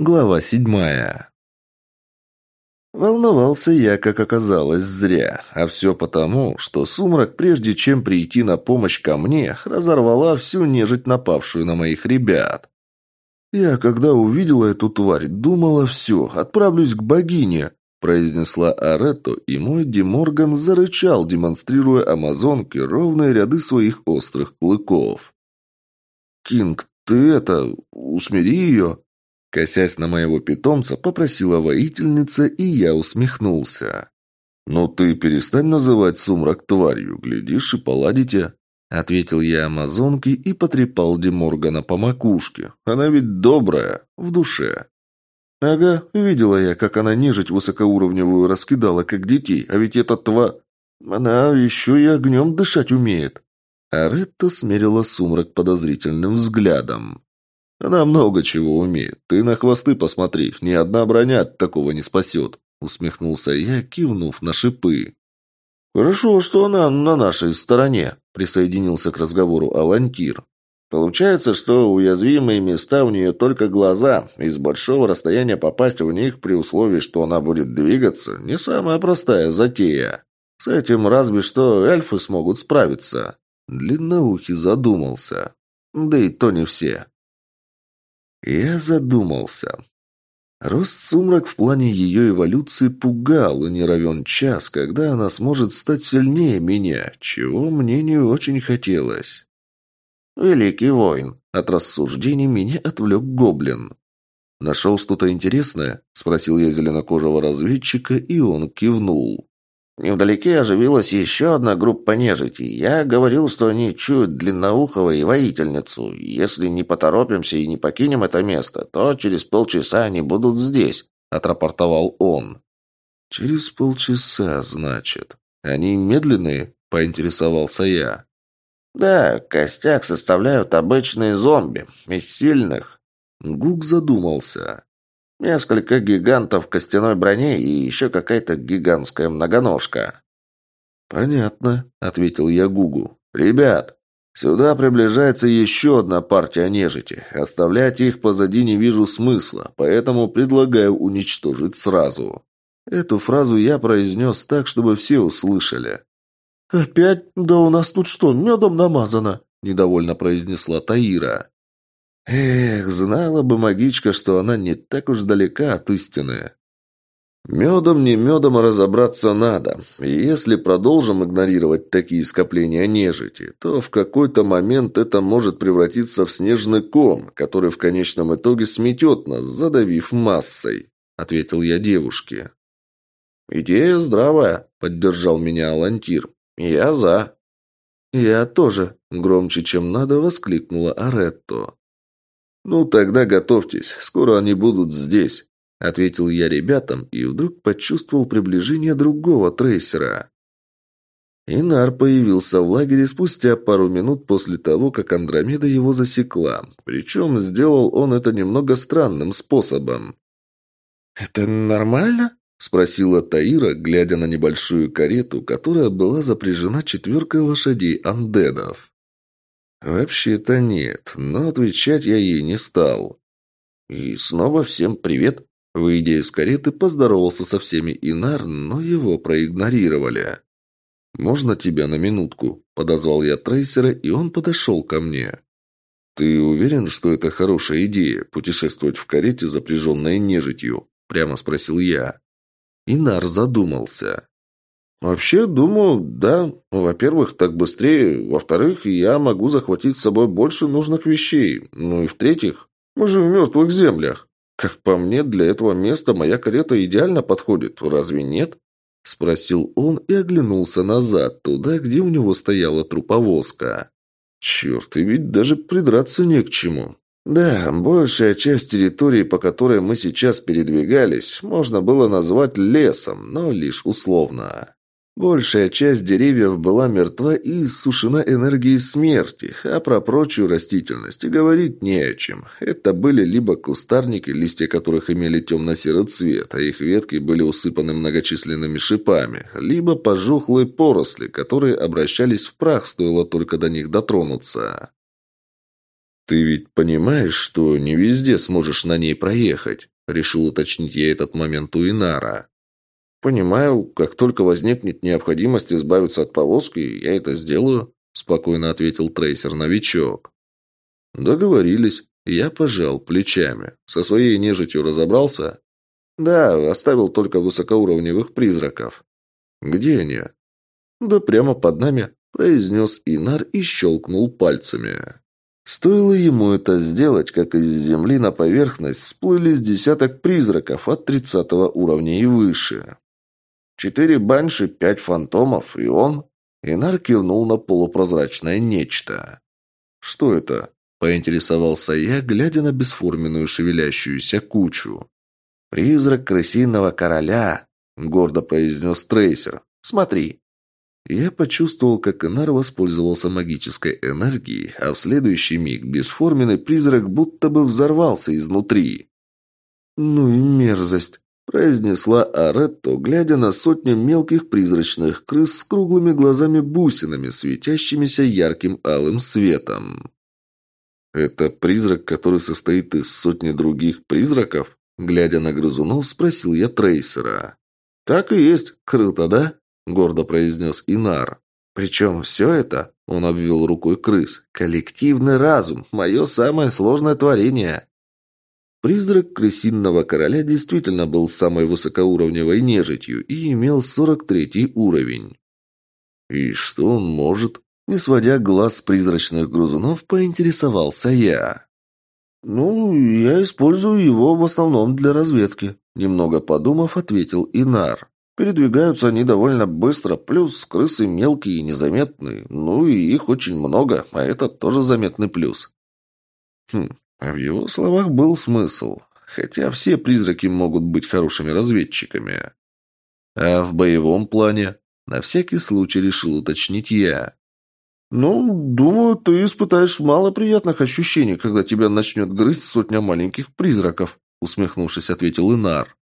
Глава седьмая. Волновался я, как оказалось, зря. А все потому, что сумрак, прежде чем прийти на помощь ко мне, разорвала всю нежить, напавшую на моих ребят. Я, когда увидела эту тварь, думала все, отправлюсь к богине, произнесла Аретто, и мой Деморган зарычал, демонстрируя амазонке ровные ряды своих острых клыков. «Кинг, ты это... усмири ее!» Косясь на моего питомца, попросила воительница, и я усмехнулся. «Ну ты перестань называть сумрак тварью, глядишь и поладите», ответил я амазонке и потрепал Деморгана по макушке. «Она ведь добрая, в душе». «Ага, видела я, как она нежить высокоуровневую раскидала, как детей, а ведь эта тва... Она еще и огнем дышать умеет». А Ретта смерила сумрак подозрительным взглядом. Она много чего умеет. Ты на хвосты посмотри, ни одна броня от такого не спасет», — усмехнулся я, кивнув на шипы. «Хорошо, что она на нашей стороне», — присоединился к разговору Алантир. «Получается, что уязвимые места у нее только глаза, и с большого расстояния попасть в них при условии, что она будет двигаться, не самая простая затея. С этим разве что эльфы смогут справиться». Длинноухий задумался. Да и то не все. Я задумался. Рост сумрак в плане ее эволюции пугал, и не равен час, когда она сможет стать сильнее меня, чего мне не очень хотелось. «Великий воин», — от рассуждений меня отвлек гоблин. «Нашел что-то интересное?» — спросил я зеленокожего разведчика, и он кивнул. Невдалеке оживилась еще одна группа нежити. Я говорил, что они чуют длинноухого и воительницу. Если не поторопимся и не покинем это место, то через полчаса они будут здесь», — отрапортовал он. «Через полчаса, значит. Они медленные?» — поинтересовался я. «Да, костяк составляют обычные зомби, из сильных». Гук задумался. Несколько гигантов в костяной броне и еще какая-то гигантская многоножка. «Понятно», — ответил я Гугу. «Ребят, сюда приближается еще одна партия нежити. Оставлять их позади не вижу смысла, поэтому предлагаю уничтожить сразу». Эту фразу я произнес так, чтобы все услышали. «Опять? Да у нас тут что, медом намазано?» – недовольно произнесла Таира. Эх, знала бы магичка, что она не так уж далека от истины. Медом не медом разобраться надо. И если продолжим игнорировать такие скопления нежити, то в какой-то момент это может превратиться в снежный ком, который в конечном итоге сметет нас, задавив массой, ответил я девушке. «Идея здравая», — поддержал меня Алантир. «Я за». «Я тоже», — громче, чем надо, воскликнула Аретто. «Ну, тогда готовьтесь, скоро они будут здесь», — ответил я ребятам и вдруг почувствовал приближение другого трейсера. Инар появился в лагере спустя пару минут после того, как Андромеда его засекла. Причем сделал он это немного странным способом. «Это нормально?» – спросила Таира, глядя на небольшую карету, которая была запряжена четверкой лошадей андедов. «Вообще-то нет, но отвечать я ей не стал». И снова всем привет. Выйдя из кареты, поздоровался со всеми Инар, но его проигнорировали. «Можно тебя на минутку?» – подозвал я трейсера, и он подошел ко мне. «Ты уверен, что это хорошая идея – путешествовать в карете, запряженной нежитью?» – прямо спросил я. Инар задумался. «Вообще, думаю, да. Во-первых, так быстрее. Во-вторых, я могу захватить с собой больше нужных вещей. Ну и в-третьих, мы же в мертвых землях. Как по мне, для этого места моя карета идеально подходит. Разве нет?» Спросил он и оглянулся назад, туда, где у него стояла труповозка. «Черт, и ведь даже придраться не к чему. Да, большая часть территории, по которой мы сейчас передвигались, можно было назвать лесом, но лишь условно. Большая часть деревьев была мертва и иссушена энергией смерти, а про прочую растительность говорить не о чем. Это были либо кустарники, листья которых имели темно-серый цвет, а их ветки были усыпаны многочисленными шипами, либо пожухлые поросли, которые обращались в прах, стоило только до них дотронуться. «Ты ведь понимаешь, что не везде сможешь на ней проехать?» Решил уточнить я этот момент у Инара. «Понимаю, как только возникнет необходимость избавиться от повозки, я это сделаю», спокойно ответил трейсер-новичок. «Договорились». Я пожал плечами. Со своей нежитью разобрался? «Да, оставил только высокоуровневых призраков». «Где они?» «Да прямо под нами», – произнес Инар и щелкнул пальцами. Стоило ему это сделать, как из земли на поверхность всплыли с десяток призраков от тридцатого уровня и выше. Четыре банши, пять фантомов, и он... Инар кивнул на полупрозрачное нечто. «Что это?» – поинтересовался я, глядя на бесформенную шевелящуюся кучу. «Призрак крысиного короля», – гордо произнес Трейсер. «Смотри». Я почувствовал, как Инар воспользовался магической энергией, а в следующий миг бесформенный призрак будто бы взорвался изнутри. «Ну и мерзость», – произнесла Аретто, глядя на сотню мелких призрачных крыс с круглыми глазами-бусинами, светящимися ярким алым светом. «Это призрак, который состоит из сотни других призраков?» Глядя на грызунов, спросил я Трейсера. «Так и есть. Круто, да?» гордо произнес Инар. «Причем все это, — он обвел рукой крыс, — коллективный разум, мое самое сложное творение». Призрак крысинного короля действительно был самой высокоуровневой нежитью и имел 43 уровень. «И что он может?» Не сводя глаз с призрачных грузунов, поинтересовался я. «Ну, я использую его в основном для разведки», — немного подумав, ответил Инар. Передвигаются они довольно быстро, плюс крысы мелкие и незаметные. Ну и их очень много, а это тоже заметный плюс. Хм, а в его словах был смысл. Хотя все призраки могут быть хорошими разведчиками. А в боевом плане? На всякий случай решил уточнить я. «Ну, думаю, ты испытаешь мало приятных ощущений, когда тебя начнет грызть сотня маленьких призраков», усмехнувшись, ответил Инар.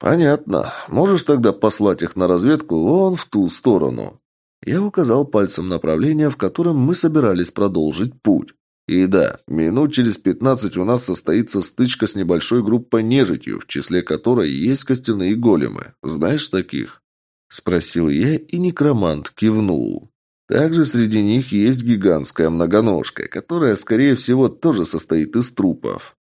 «Понятно. Можешь тогда послать их на разведку вон в ту сторону?» Я указал пальцем направление, в котором мы собирались продолжить путь. И да, минут через пятнадцать у нас состоится стычка с небольшой группой нежитью, в числе которой есть костяные големы. Знаешь таких?» Спросил я, и некромант кивнул. Также среди них есть гигантская многоножка, которая, скорее всего, тоже состоит из трупов.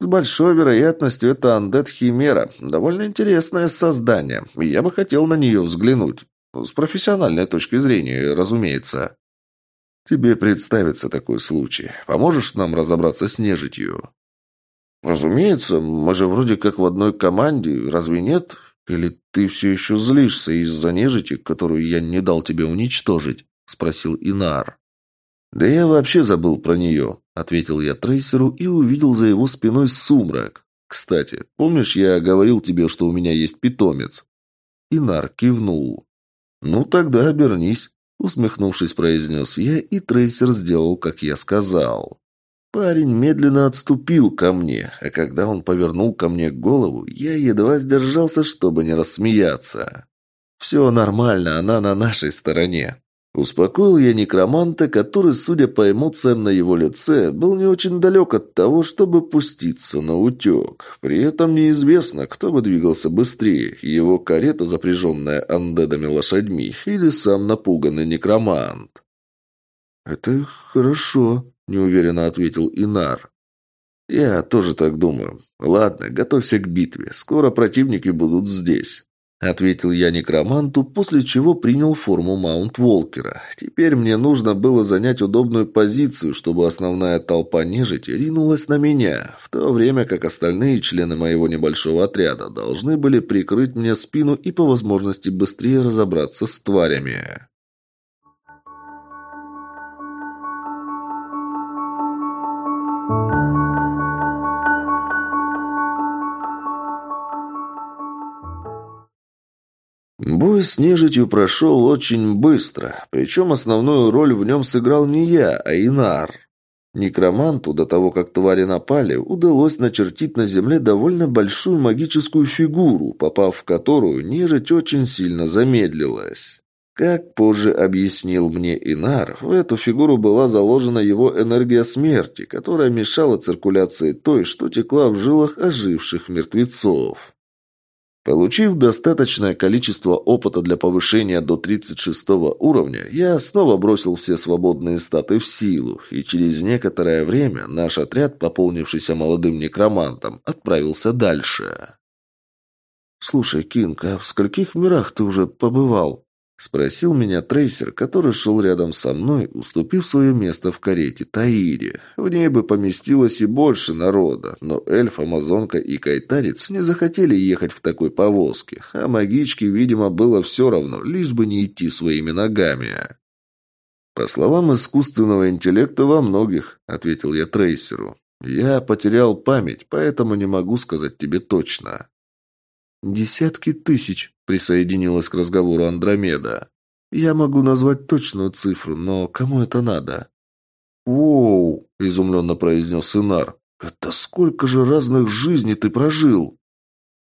С большой вероятностью это Андет Химера. Довольно интересное создание. Я бы хотел на нее взглянуть. С профессиональной точки зрения, разумеется. Тебе представится такой случай. Поможешь нам разобраться с нежитью? Разумеется, мы же вроде как в одной команде, разве нет? Или ты все еще злишься из-за нежити, которую я не дал тебе уничтожить? Спросил Инар. «Да я вообще забыл про нее», — ответил я трейсеру и увидел за его спиной сумрак. «Кстати, помнишь, я говорил тебе, что у меня есть питомец?» Инар кивнул. «Ну, тогда обернись», — усмехнувшись, произнес я, и трейсер сделал, как я сказал. Парень медленно отступил ко мне, а когда он повернул ко мне голову, я едва сдержался, чтобы не рассмеяться. «Все нормально, она на нашей стороне», Успокоил я некроманта, который, судя по эмоциям на его лице, был не очень далек от того, чтобы пуститься на утек. При этом неизвестно, кто бы двигался быстрее, его карета, запряженная андедами лошадьми, или сам напуганный некромант. «Это хорошо», — неуверенно ответил Инар. «Я тоже так думаю. Ладно, готовься к битве. Скоро противники будут здесь». Ответил я некроманту, после чего принял форму Маунт-Волкера. Теперь мне нужно было занять удобную позицию, чтобы основная толпа нежити ринулась на меня, в то время как остальные члены моего небольшого отряда должны были прикрыть мне спину и по возможности быстрее разобраться с тварями. Бой с нежитью прошел очень быстро, причем основную роль в нем сыграл не я, а Инар. Некроманту, до того, как твари напали, удалось начертить на земле довольно большую магическую фигуру, попав в которую нежить очень сильно замедлилась. Как позже объяснил мне Инар, в эту фигуру была заложена его энергия смерти, которая мешала циркуляции той, что текла в жилах оживших мертвецов. Получив достаточное количество опыта для повышения до 36 уровня, я снова бросил все свободные статы в силу, и через некоторое время наш отряд, пополнившийся молодым некромантом, отправился дальше. «Слушай, Кинг, а в скольких мирах ты уже побывал?» Спросил меня трейсер, который шел рядом со мной, уступив свое место в карете Таире. В ней бы поместилось и больше народа, но эльф, амазонка и кайтарец не захотели ехать в такой повозке, а магичке, видимо, было все равно, лишь бы не идти своими ногами. «По словам искусственного интеллекта, во многих», — ответил я трейсеру. «Я потерял память, поэтому не могу сказать тебе точно». «Десятки тысяч», — присоединилась к разговору Андромеда. «Я могу назвать точную цифру, но кому это надо?» «Воу!» — изумленно произнес Инар. «Это сколько же разных жизней ты прожил?»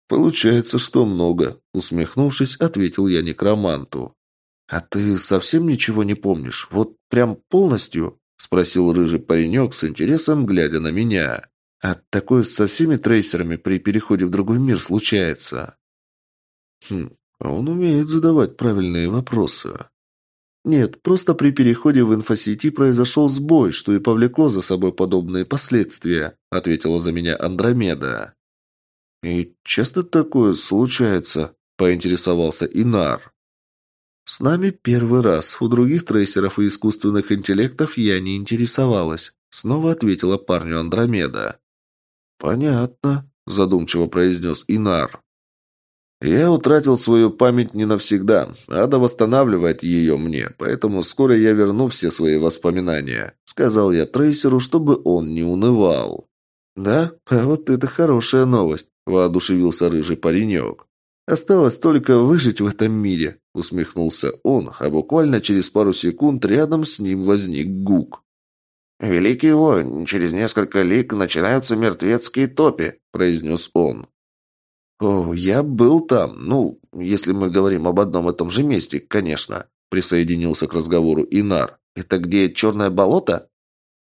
«Получается, что много», — усмехнувшись, ответил я некроманту. «А ты совсем ничего не помнишь? Вот прям полностью?» — спросил рыжий паренек с интересом, глядя на меня. А такое со всеми трейсерами при переходе в другой мир случается. Хм, а он умеет задавать правильные вопросы. Нет, просто при переходе в инфосети произошел сбой, что и повлекло за собой подобные последствия, ответила за меня Андромеда. И часто такое случается, поинтересовался Инар. С нами первый раз. У других трейсеров и искусственных интеллектов я не интересовалась. Снова ответила парню Андромеда. «Понятно», – задумчиво произнес Инар. «Я утратил свою память не навсегда. Ада восстанавливает ее мне, поэтому скоро я верну все свои воспоминания», – сказал я трейсеру, чтобы он не унывал. «Да? А вот это хорошая новость», – воодушевился рыжий паренек. «Осталось только выжить в этом мире», – усмехнулся он, а буквально через пару секунд рядом с ним возник Гук. «Великий воин, через несколько лик начинаются мертвецкие топи», — произнес он. «О, я был там. Ну, если мы говорим об одном и том же месте, конечно», — присоединился к разговору Инар. «Это где черное болото?»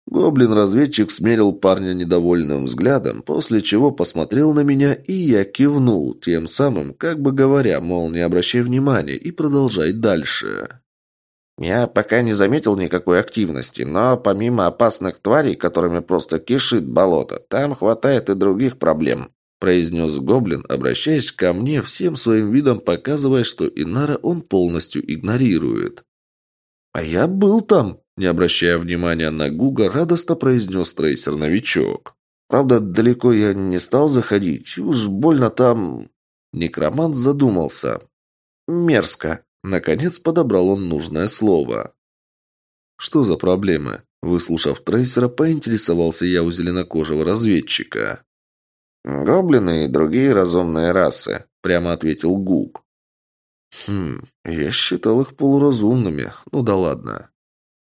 Гоблин-разведчик смерил парня недовольным взглядом, после чего посмотрел на меня, и я кивнул, тем самым, как бы говоря, мол, не обращай внимания и продолжай дальше. Я пока не заметил никакой активности, но помимо опасных тварей, которыми просто кишит болото, там хватает и других проблем», – произнес Гоблин, обращаясь ко мне, всем своим видом показывая, что Инара он полностью игнорирует. «А я был там», – не обращая внимания на Гуга, радостно произнес трейсер-новичок. «Правда, далеко я не стал заходить, уж больно там...» Некромант задумался. «Мерзко», Наконец подобрал он нужное слово. «Что за проблемы?» Выслушав трейсера, поинтересовался я у зеленокожего разведчика. «Гоблины и другие разумные расы», — прямо ответил Гук. «Хм, я считал их полуразумными. Ну да ладно.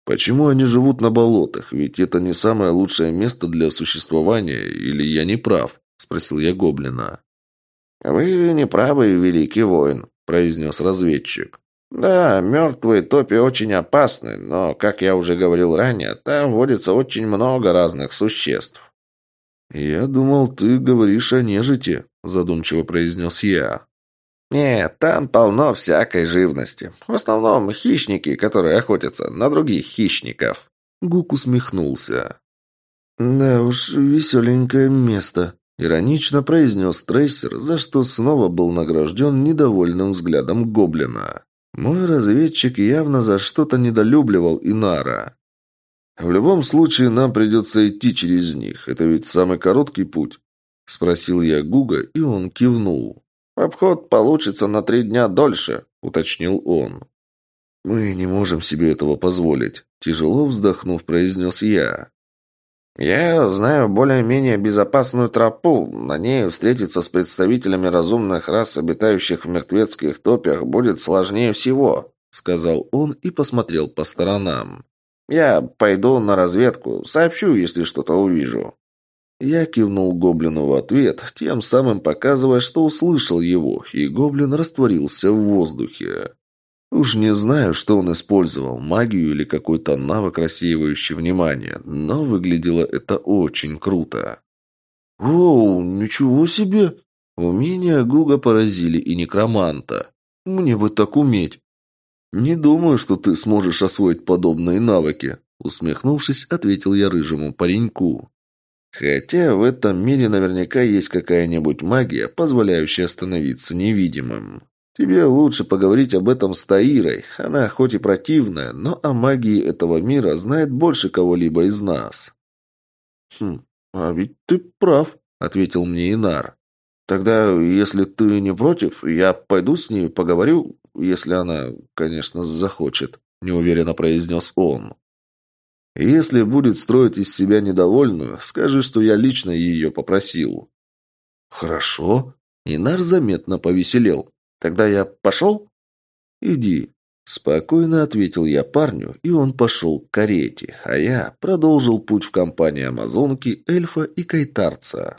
Почему они живут на болотах? Ведь это не самое лучшее место для существования, или я не прав?» — спросил я гоблина. «Вы не правы, великий воин», — произнес разведчик. Да, мертвые топи очень опасны, но, как я уже говорил ранее, там водится очень много разных существ. «Я думал, ты говоришь о нежити», – задумчиво произнес я. «Нет, там полно всякой живности. В основном хищники, которые охотятся на других хищников». Гук усмехнулся. «Да уж, веселенькое место», – иронично произнес Трейсер, за что снова был награжден недовольным взглядом гоблина. Мой разведчик явно за что-то недолюбливал Инара. «В любом случае, нам придется идти через них. Это ведь самый короткий путь?» Спросил я Гуга, и он кивнул. «Обход получится на три дня дольше», — уточнил он. «Мы не можем себе этого позволить», — тяжело вздохнув, произнес я. «Я знаю более-менее безопасную тропу. На ней встретиться с представителями разумных рас, обитающих в мертвецких топях, будет сложнее всего», — сказал он и посмотрел по сторонам. «Я пойду на разведку, сообщу, если что-то увижу». Я кивнул гоблину в ответ, тем самым показывая, что услышал его, и гоблин растворился в воздухе. Уж не знаю, что он использовал, магию или какой-то навык, рассеивающий внимание, но выглядело это очень круто. «Оу, ничего себе!» Умения Гуга поразили и некроманта. «Мне бы так уметь!» «Не думаю, что ты сможешь освоить подобные навыки», усмехнувшись, ответил я рыжему пареньку. Хотя в этом мире наверняка есть какая-нибудь магия, позволяющая становиться невидимым. Тебе лучше поговорить об этом с Таирой. Она хоть и противная, но о магии этого мира знает больше кого-либо из нас. Хм, а ведь ты прав, ответил мне Инар. Тогда, если ты не против, я пойду с ней поговорю, если она, конечно, захочет, неуверенно произнес он. Если будет строить из себя недовольную, скажи, что я лично ее попросил. Хорошо. Инар заметно повеселел. Тогда я пошел? Иди. Спокойно ответил я парню, и он пошел к карете, а я продолжил путь в компании амазонки, эльфа и кайтарца.